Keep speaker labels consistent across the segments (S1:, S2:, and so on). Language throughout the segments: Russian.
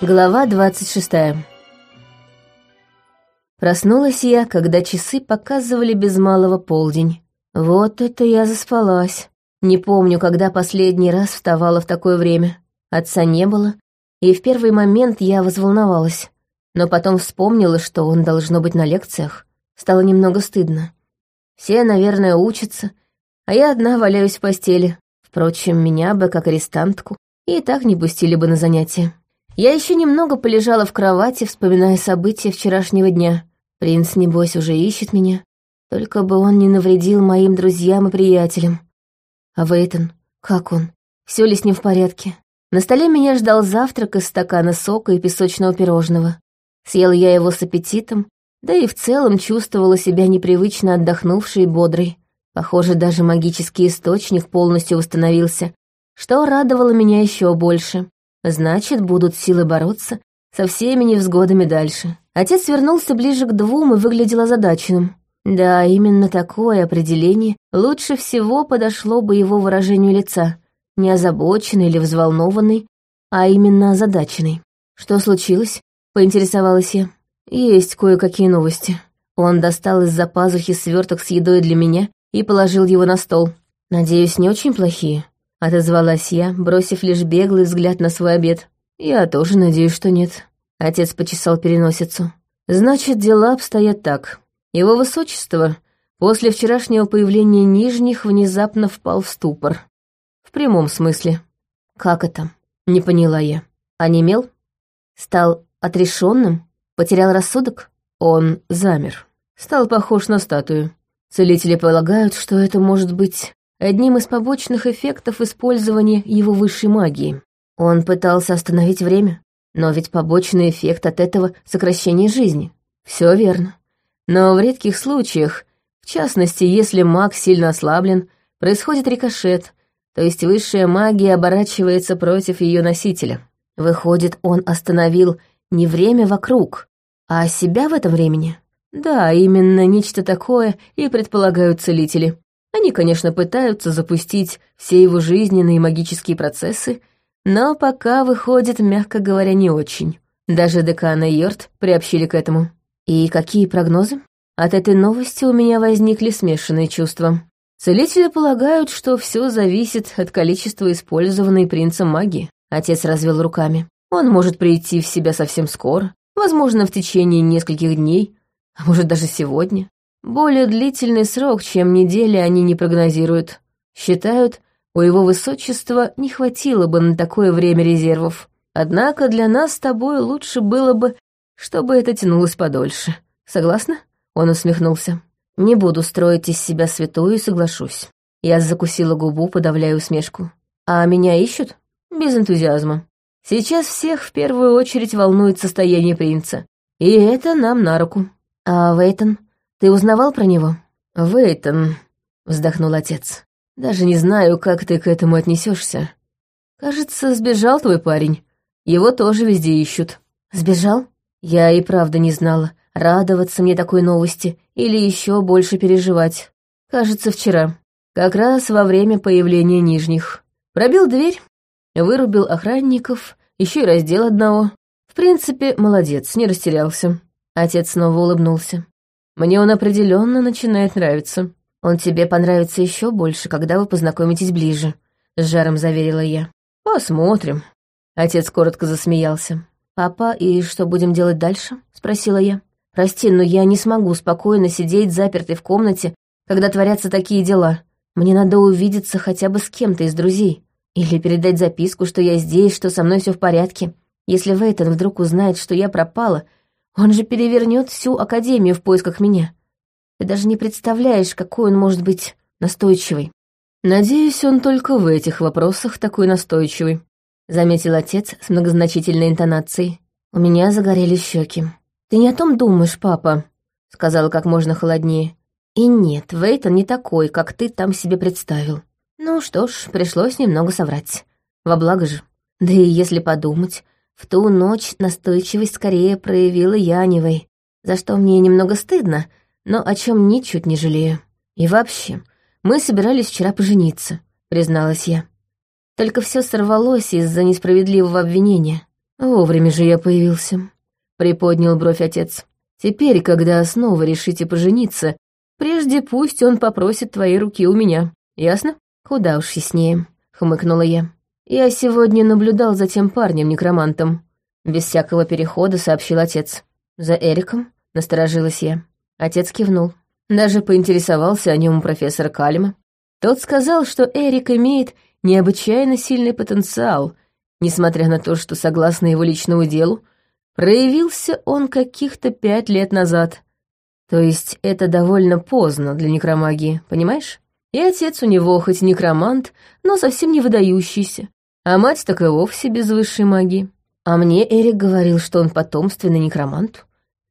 S1: Глава двадцать шестая. Проснулась я, когда часы показывали без малого полдень. Вот это я заспалась. Не помню, когда последний раз вставала в такое время. Отца не было, и в первый момент я возволновалась. Но потом вспомнила, что он должно быть на лекциях. Стало немного стыдно. Все, наверное, учатся, а я одна валяюсь в постели. Впрочем, меня бы, как арестантку, и так не пустили бы на занятия. Я еще немного полежала в кровати, вспоминая события вчерашнего дня. Принц, небось, уже ищет меня. Только бы он не навредил моим друзьям и приятелям. А Вейтон, как он? Все ли с ним в порядке? На столе меня ждал завтрак из стакана сока и песочного пирожного. Съела я его с аппетитом, да и в целом чувствовала себя непривычно отдохнувшей и бодрой. Похоже, даже магический источник полностью восстановился, что радовало меня еще больше. Значит, будут силы бороться со всеми невзгодами дальше. Отец вернулся ближе к двум и выглядел озадаченным. Да, именно такое определение лучше всего подошло бы его выражению лица. Не озабоченный или взволнованный, а именно озадаченный. «Что случилось?» — поинтересовалась я. «Есть кое-какие новости». Он достал из-за пазухи сверток с едой для меня и положил его на стол. «Надеюсь, не очень плохие?» — отозвалась я, бросив лишь беглый взгляд на свой обед. «Я тоже надеюсь, что нет». Отец почесал переносицу. «Значит, дела обстоят так. Его высочество после вчерашнего появления Нижних внезапно впал в ступор. В прямом смысле. Как это? Не поняла я. Онемел? Стал отрешенным? Потерял рассудок? Он замер. Стал похож на статую. Целители полагают, что это может быть одним из побочных эффектов использования его высшей магии. Он пытался остановить время, но ведь побочный эффект от этого — сокращение жизни. Все верно. Но в редких случаях, в частности, если маг сильно ослаблен, происходит рикошет, то есть высшая магия оборачивается против ее носителя. Выходит, он остановил не время вокруг, а себя в этом времени. Да, именно нечто такое и предполагают целители. Они, конечно, пытаются запустить все его жизненные магические процессы, но пока выходит, мягко говоря, не очень. Даже декана Йорт приобщили к этому. И какие прогнозы? От этой новости у меня возникли смешанные чувства. Целители полагают, что все зависит от количества использованной принцем магии. Отец развел руками. Он может прийти в себя совсем скоро, возможно, в течение нескольких дней, а может даже сегодня. Более длительный срок, чем недели, они не прогнозируют. Считают, у его высочества не хватило бы на такое время резервов. Однако для нас с тобой лучше было бы, чтобы это тянулось подольше. Согласна? Он усмехнулся. Не буду строить из себя святую и соглашусь. Я закусила губу, подавляя усмешку. А меня ищут? Без энтузиазма. Сейчас всех в первую очередь волнует состояние принца. И это нам на руку. А Вейтон? Ты узнавал про него? Вейтон, вздохнул отец. Даже не знаю, как ты к этому отнесешься. Кажется, сбежал твой парень. Его тоже везде ищут. Сбежал? Я и правда не знала, радоваться мне такой новости или еще больше переживать. Кажется, вчера. Как раз во время появления нижних. Пробил дверь, вырубил охранников, еще и раздел одного. В принципе, молодец, не растерялся. Отец снова улыбнулся. Мне он определенно начинает нравиться. Он тебе понравится еще больше, когда вы познакомитесь ближе, с жаром заверила я. Посмотрим. Отец коротко засмеялся. Папа, и что будем делать дальше? спросила я. Прости, но я не смогу спокойно сидеть запертой в комнате, когда творятся такие дела. Мне надо увидеться хотя бы с кем-то из друзей. Или передать записку, что я здесь, что со мной все в порядке. Если Вейтон вдруг узнает, что я пропала, он же перевернет всю Академию в поисках меня. Ты даже не представляешь, какой он может быть настойчивый. Надеюсь, он только в этих вопросах такой настойчивый, заметил отец с многозначительной интонацией. У меня загорели щеки. Ты не о том думаешь, папа, сказала как можно холоднее. И нет, Вейтон не такой, как ты там себе представил. Ну что ж, пришлось немного соврать. Во благо же. Да и если подумать, в ту ночь настойчивость скорее проявила Яневой, за что мне немного стыдно, но о чем ничуть не жалею. И вообще, мы собирались вчера пожениться, призналась я. Только все сорвалось из-за несправедливого обвинения. Вовремя же я появился, приподнял бровь отец. Теперь, когда снова решите пожениться, прежде пусть он попросит твоей руки у меня. Ясно? Куда уж яснее, хмыкнула я. Я сегодня наблюдал за тем парнем-некромантом. Без всякого перехода сообщил отец. За Эриком? Насторожилась я. Отец кивнул. Даже поинтересовался о нем у профессора Калима. Тот сказал, что Эрик имеет необычайно сильный потенциал, несмотря на то, что, согласно его личному делу, проявился он каких-то пять лет назад. То есть это довольно поздно для некромагии, понимаешь? И отец у него хоть некромант, но совсем не выдающийся, а мать так и вовсе без высшей магии. А мне Эрик говорил, что он потомственный некромант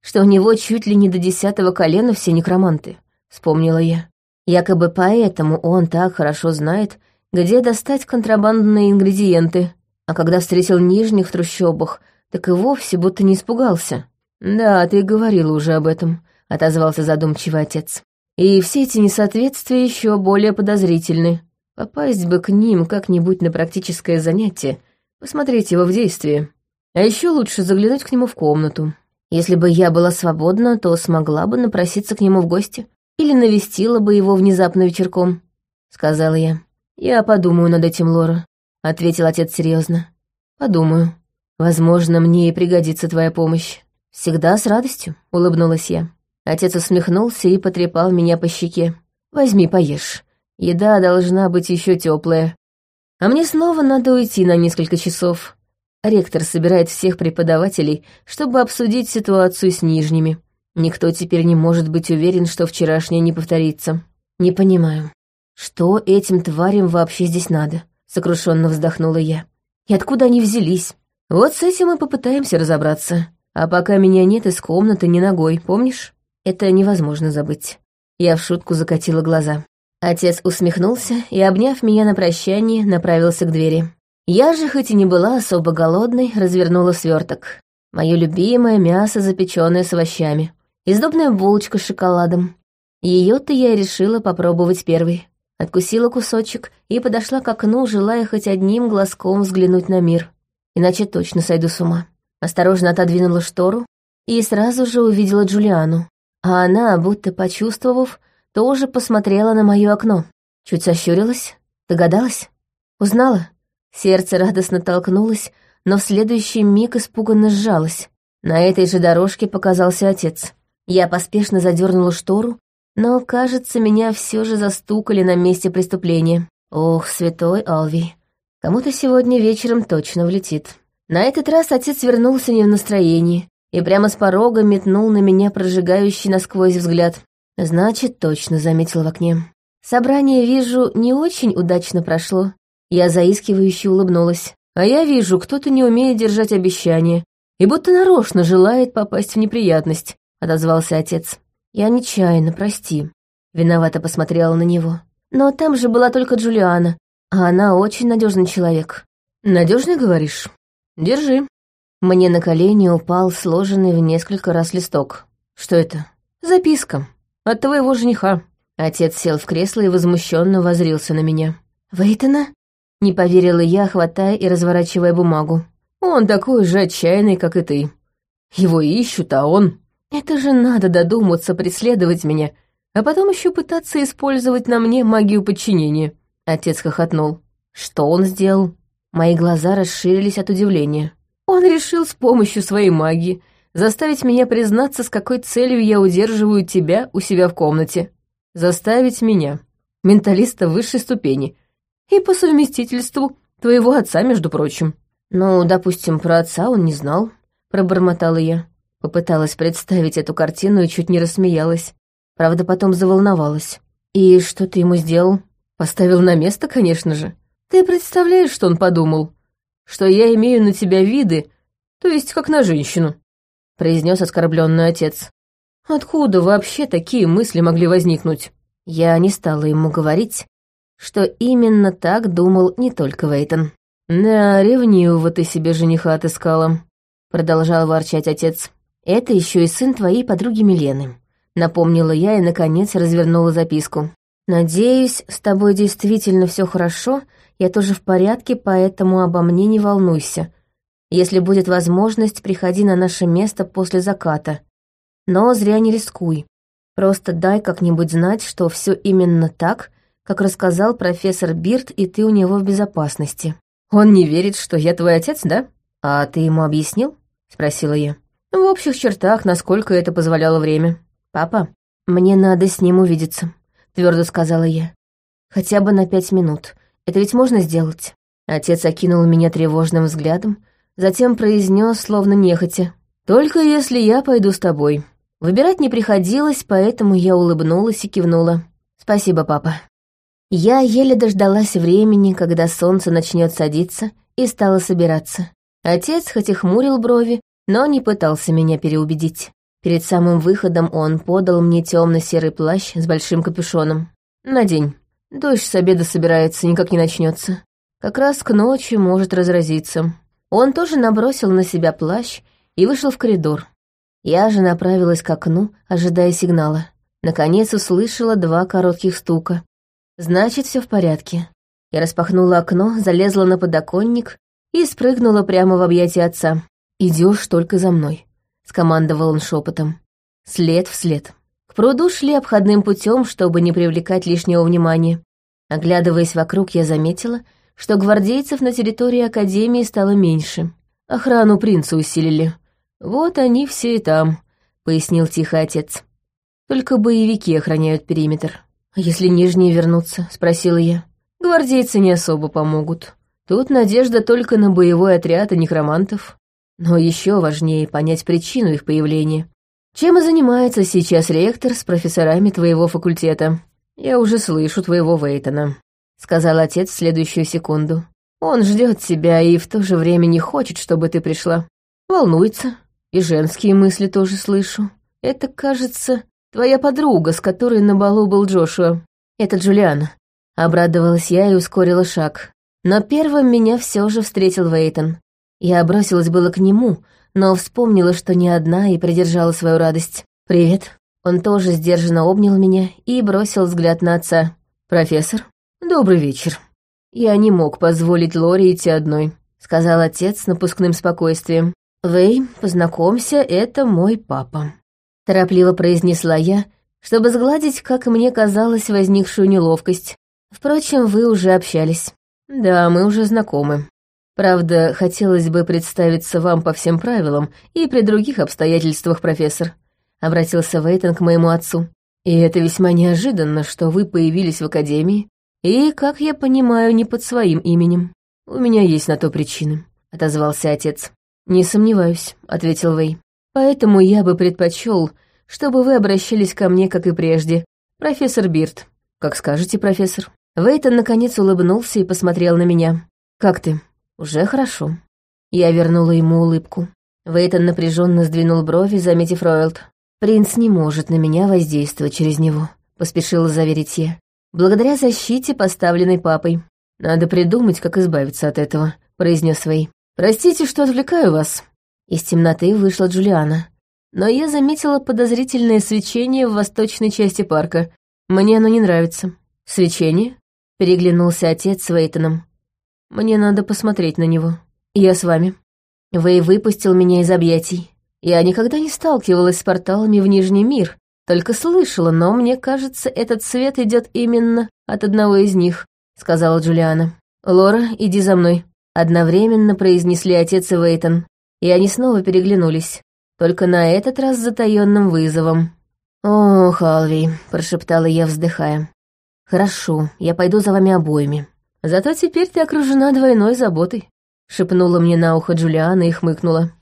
S1: что у него чуть ли не до десятого колена все некроманты, вспомнила я. Якобы поэтому он так хорошо знает, где достать контрабандные ингредиенты, а когда встретил нижних в трущобах, так и вовсе будто не испугался. «Да, ты говорила уже об этом», — отозвался задумчивый отец. «И все эти несоответствия еще более подозрительны. Попасть бы к ним как-нибудь на практическое занятие, посмотреть его в действии. А еще лучше заглянуть к нему в комнату. Если бы я была свободна, то смогла бы напроситься к нему в гости или навестила бы его внезапно вечерком, — сказала я. «Я подумаю над этим, Лора», — ответил отец серьезно. «Подумаю. Возможно, мне и пригодится твоя помощь». «Всегда с радостью», — улыбнулась я. Отец усмехнулся и потрепал меня по щеке. «Возьми, поешь. Еда должна быть еще теплая. А мне снова надо уйти на несколько часов. Ректор собирает всех преподавателей, чтобы обсудить ситуацию с нижними. Никто теперь не может быть уверен, что вчерашнее не повторится. Не понимаю, что этим тварям вообще здесь надо? Сокрушенно вздохнула я. И откуда они взялись? Вот с этим мы попытаемся разобраться. А пока меня нет из комнаты ни ногой, помнишь? Это невозможно забыть. Я в шутку закатила глаза. Отец усмехнулся и, обняв меня на прощание, направился к двери. Я же, хоть и не была особо голодной, развернула сверток. Мое любимое мясо, запеченное с овощами. Издобная булочка с шоколадом. Ее-то я решила попробовать первой. Откусила кусочек и подошла к окну, желая хоть одним глазком взглянуть на мир. Иначе точно сойду с ума. Осторожно отодвинула штору и сразу же увидела Джулиану. А она, будто почувствовав, тоже посмотрела на мое окно. Чуть сощурилась, догадалась, узнала. Сердце радостно толкнулось, но в следующий миг испуганно сжалось. На этой же дорожке показался отец. Я поспешно задернула штору, но, кажется, меня все же застукали на месте преступления. Ох, святой Алви, кому-то сегодня вечером точно влетит. На этот раз отец вернулся не в настроении и прямо с порога метнул на меня прожигающий насквозь взгляд. Значит, точно заметил в окне. Собрание, вижу, не очень удачно прошло. Я заискивающе улыбнулась. А я вижу, кто-то не умеет держать обещания и будто нарочно желает попасть в неприятность, отозвался отец. Я нечаянно, прости. Виновато посмотрела на него. Но там же была только Джулиана, а она очень надежный человек. Надежный, говоришь? Держи. Мне на колени упал сложенный в несколько раз листок. Что это? Записка. От твоего жениха. Отец сел в кресло и возмущенно возрился на меня. «Вейтона?» Не поверила я, хватая и разворачивая бумагу. «Он такой же отчаянный, как и ты. Его ищут, а он...» «Это же надо додуматься преследовать меня, а потом еще пытаться использовать на мне магию подчинения». Отец хохотнул. «Что он сделал?» Мои глаза расширились от удивления. «Он решил с помощью своей магии заставить меня признаться, с какой целью я удерживаю тебя у себя в комнате. Заставить меня, менталиста высшей ступени, и по совместительству твоего отца, между прочим». «Ну, допустим, про отца он не знал», — пробормотала я. Попыталась представить эту картину и чуть не рассмеялась. Правда, потом заволновалась. «И что ты ему сделал?» «Поставил на место, конечно же. Ты представляешь, что он подумал? Что я имею на тебя виды, то есть как на женщину», — произнес оскорбленный отец. «Откуда вообще такие мысли могли возникнуть?» Я не стала ему говорить, что именно так думал не только Вейтон. «Да, ревнивого ты себе жениха отыскала», — продолжал ворчать отец. «Это еще и сын твоей подруги Милены», — напомнила я и, наконец, развернула записку. «Надеюсь, с тобой действительно все хорошо, я тоже в порядке, поэтому обо мне не волнуйся. Если будет возможность, приходи на наше место после заката. Но зря не рискуй. Просто дай как-нибудь знать, что все именно так, как рассказал профессор Бирт, и ты у него в безопасности. Он не верит, что я твой отец, да? А ты ему объяснил? Спросила я. В общих чертах, насколько это позволяло время. Папа, мне надо с ним увидеться, твердо сказала я. Хотя бы на пять минут. Это ведь можно сделать? Отец окинул меня тревожным взглядом, затем произнес, словно нехотя. «Только если я пойду с тобой». Выбирать не приходилось, поэтому я улыбнулась и кивнула. «Спасибо, папа». Я еле дождалась времени, когда солнце начнет садиться, и стала собираться. Отец хоть и хмурил брови, но не пытался меня переубедить. Перед самым выходом он подал мне темно-серый плащ с большим капюшоном. «Надень. Дождь с обеда собирается, никак не начнется. Как раз к ночи может разразиться». Он тоже набросил на себя плащ и вышел в коридор. Я же направилась к окну, ожидая сигнала. Наконец услышала два коротких стука. Значит, все в порядке. Я распахнула окно, залезла на подоконник и спрыгнула прямо в объятия отца. Идешь только за мной», — скомандовал он шепотом. След в след. К пруду шли обходным путем, чтобы не привлекать лишнего внимания. Оглядываясь вокруг, я заметила, что гвардейцев на территории Академии стало меньше. Охрану принца усилили. Вот они все и там, — пояснил тихо отец. Только боевики охраняют периметр. «А если нижние вернутся?» — спросила я. «Гвардейцы не особо помогут. Тут надежда только на боевой отряд и некромантов. Но еще важнее понять причину их появления. Чем и занимается сейчас ректор с профессорами твоего факультета? Я уже слышу твоего Вейтона», — сказал отец в следующую секунду. «Он ждет тебя и в то же время не хочет, чтобы ты пришла. Волнуется. И женские мысли тоже слышу. Это, кажется, твоя подруга, с которой на балу был Джошуа. Это Джулиана». Обрадовалась я и ускорила шаг. Но первым меня все же встретил Вейтон. Я бросилась было к нему, но вспомнила, что не одна, и придержала свою радость. «Привет». Он тоже сдержанно обнял меня и бросил взгляд на отца. «Профессор, добрый вечер». «Я не мог позволить Лоре идти одной», — сказал отец с напускным спокойствием. «Вэй, познакомься, это мой папа», — торопливо произнесла я, чтобы сгладить, как мне казалось, возникшую неловкость. Впрочем, вы уже общались. Да, мы уже знакомы. Правда, хотелось бы представиться вам по всем правилам и при других обстоятельствах, профессор», — обратился Вейтон к моему отцу. «И это весьма неожиданно, что вы появились в Академии, и, как я понимаю, не под своим именем. У меня есть на то причины», — отозвался отец. «Не сомневаюсь», — ответил Вей. «Поэтому я бы предпочел, чтобы вы обращались ко мне, как и прежде, профессор Бирт. Как скажете, профессор». Вейтон наконец улыбнулся и посмотрел на меня. «Как ты?» Уже хорошо. Я вернула ему улыбку. Вейтон напряженно сдвинул брови, заметив Ройлд. «Принц не может на меня воздействовать через него», — поспешила заверить я. «Благодаря защите, поставленной папой. Надо придумать, как избавиться от этого», — произнес Вей. «Простите, что отвлекаю вас». Из темноты вышла Джулиана. Но я заметила подозрительное свечение в восточной части парка. Мне оно не нравится. «Свечение?» — переглянулся отец с Вейтоном. Мне надо посмотреть на него. Я с вами. Вэй выпустил меня из объятий. Я никогда не сталкивалась с порталами в Нижний мир, только слышала, но мне кажется, этот свет идет именно от одного из них, сказала Джулиана. Лора, иди за мной. Одновременно произнесли отец и Вейтон, и они снова переглянулись, только на этот раз с затаённым вызовом. «О, Халви», — прошептала я, вздыхая. «Хорошо, я пойду за вами обоими. Зато теперь ты окружена двойной заботой», — шепнула мне на ухо Джулиана и хмыкнула.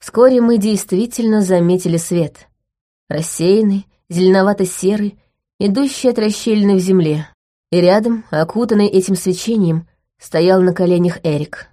S1: Вскоре мы действительно заметили свет. Рассеянный, зеленовато-серый, идущий от расщелины в земле. И рядом, окутанный этим свечением, стоял на коленях Эрик.